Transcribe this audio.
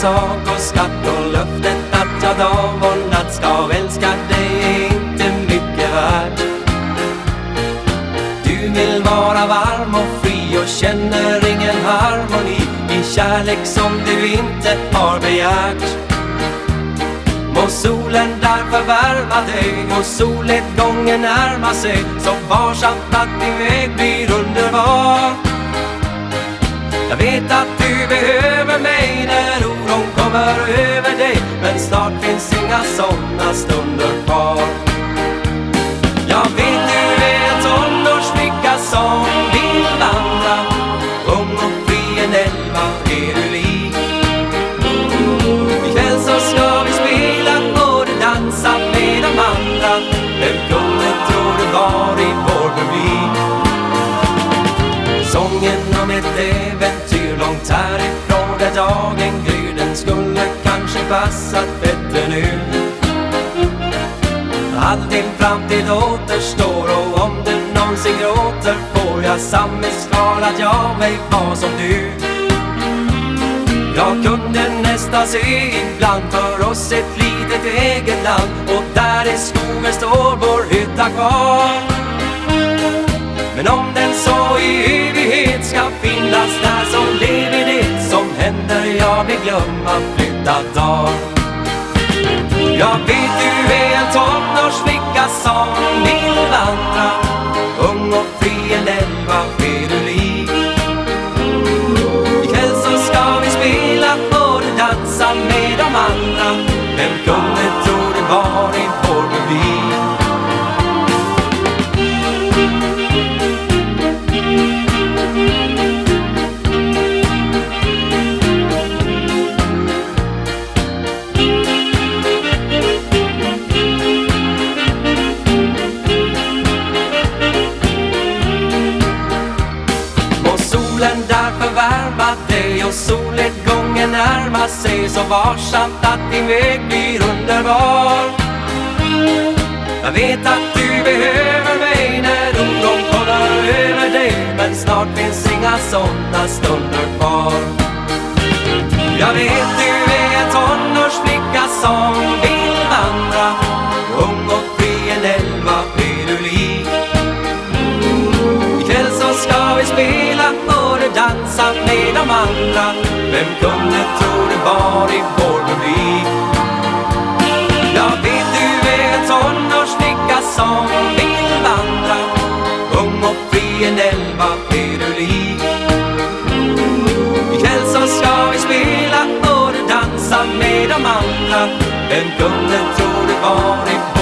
sak och skatt och löftet att jag dag och natt ska älska dig är inte mycket värt. Du vill vara varm och fri och känner ingen harmoni i kärlek som du inte har begärt. Må solen därför värma dig och solnedgången närma sig så varsamt att din väg blir underbar. Jag vet att du behöver kommer över dig men snart finns inga sådana stunder kvar. Jag vet du är en tonårsflicka som vill vandra ung och fri en elva är du lik. Ikväll så ska vi spela och du dansa med de andra Vem kunde tro du var i vår publik? Sången om ett äventyr långt härifrån där dagen kanske bättre nu All din framtid återstår och om du någonsin gråter får jag sammetskval att jag mig var som du jag kunde nästan se ibland för oss ett litet eget land och där i skogen står vår hytta kvar. Men om den så i evighet ska finnas där så lever det som händer jag vill glömma flyttad dag. Jag vet du är en tonårsflicka som solen där värma dig och solnedgången närma sig så varsamt att din väg blir underbar. Jag vet att du behöver mig när oron kommer över dig men snart finns inga sådana stunder kvar. Jag vet du är en tonårsflicka som vill vandra ung och fri en elva Vem kunde tro det var i vår publik? Jag vet du är en tonårsflicka som vill vandra? Ung och fri en elva är du lik. Ikväll så ska vi spela och du dansa med de andra. Vem kunde tro det var i